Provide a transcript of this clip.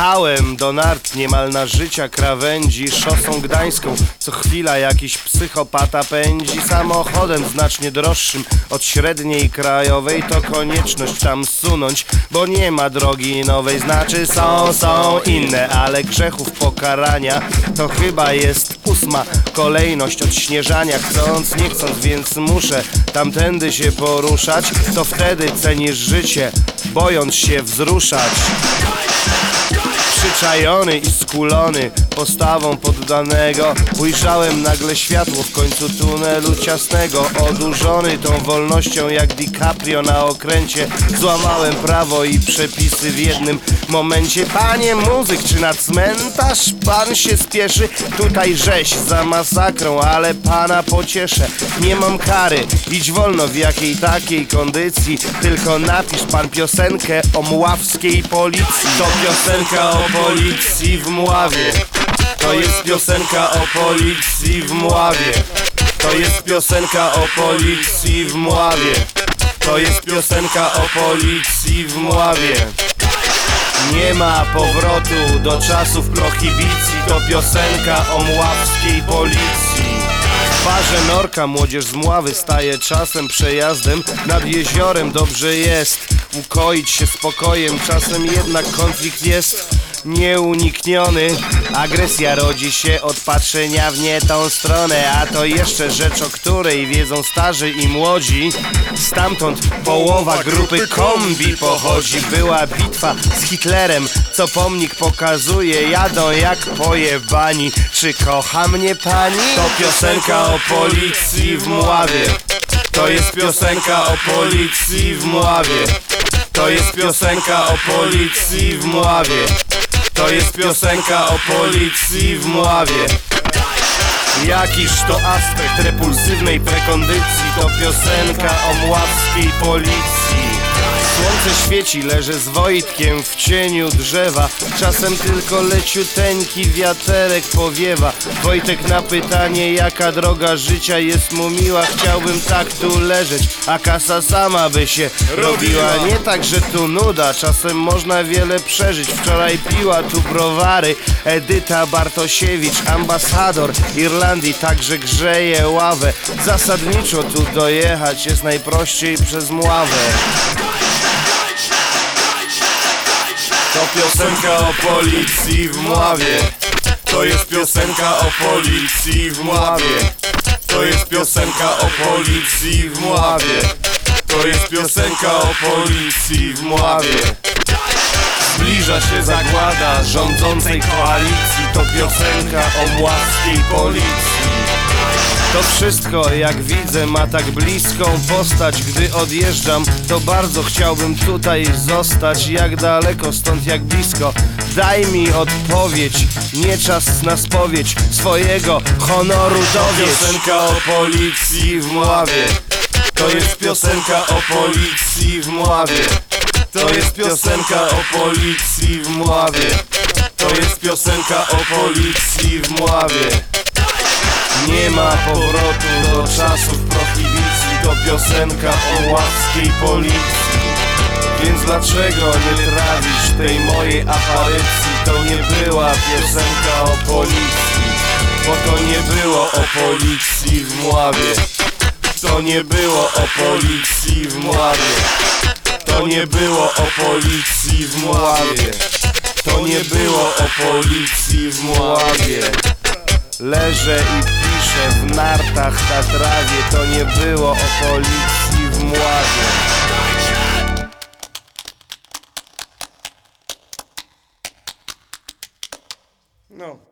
Jechałem do nart niemal na życia krawędzi Szosą gdańską. Co chwila jakiś psychopata pędzi Samochodem znacznie droższym od średniej krajowej. To konieczność tam sunąć Bo nie ma drogi nowej. Znaczy są, są inne Ale grzechów pokarania To chyba jest ósma kolejność odśnieżania Chcąc, nie chcąc, więc muszę tamtędy się poruszać. To wtedy cenisz życie Bojąc się wzruszać Przyczajony i skulony postawą poddanego. Ujrzałem nagle światło w końcu tunelu ciasnego. Odurzony tą wolnością jak DiCaprio na okręcie Złamałem prawo i przepisy w jednym momencie. Panie muzyk, czy na cmentarz pan się spieszy? Tutaj rzeź za masakrą, ale pana pocieszę. Nie mam kary, idź wolno w jakiej takiej kondycji. Tylko napisz pan piosenkę o mławskiej policji. To piosenka o policji w Mławie. To jest piosenka o policji w Mławie. To jest piosenka o policji w Mławie. To jest piosenka o policji w Mławie. Nie ma powrotu do czasów prohibicji. To piosenka o mławskiej policji. W parze norka młodzież z Mławy staje czasem przejazdem Nad jeziorem. Dobrze jest ukoić się spokojem. Czasem jednak konflikt jest nieunikniony. Agresja rodzi się od patrzenia w nie tą stronę A to jeszcze rzecz, o której wiedzą starzy i młodzi. Stamtąd połowa grupy kombi pochodzi. Była bitwa z Hitlerem, co pomnik pokazuje Jadą jak pojebani Czy kocha mnie pani? To piosenka o policji w Mławie. To jest piosenka o policji w Mławie. To jest piosenka o policji w Mławie to jest piosenka o policji w Mławie Jakiż to aspekt repulsywnej prekondycji To piosenka o mławskiej policji Słońce świeci, leżę z Wojtkiem w cieniu drzewa. Czasem tylko leciuteńki wiaterek powiewa. Wojtek na pytanie jaka droga życia jest mu miła Chciałbym tak tu leżeć, a kasa sama by się robiła. Nie tak, że tu nuda, czasem można wiele przeżyć. Wczoraj piła tu browary Edyta Bartosiewicz Ambasador Irlandii także grzeje ławę. Zasadniczo tu dojechać jest najprościej przez Mławę To piosenka o policji w Mławie. To jest piosenka o policji w Mławie. To jest piosenka o policji w Mławie. To jest piosenka o policji w Mławie. Zbliża się zagłada rządzącej koalicji. To piosenka o mławskiej policji to wszystko jak widzę ma tak bliską postać. Gdy odjeżdżam to bardzo chciałbym tutaj zostać. Jak daleko stąd jak blisko. Daj mi odpowiedź, nie czas na spowiedź. Swojego honoru dowiedz. Piosenka o policji w Mławie. To jest piosenka o policji w Mławie. To jest piosenka o policji w Mławie. To jest piosenka o policji w Mławie nie ma powrotu do czasów prohibicji To piosenka o ławskiej policji. Więc dlaczego nie trawisz tej mojej aparycji? To nie była piosenka o policji. Bo to nie było o policji w Mławie. To nie było o policji w Mławie. To nie było o policji w Mławie. To nie było o policji w Mławie. Leżę i pisze w nartach na trawie To nie było o policji w mładzie. No.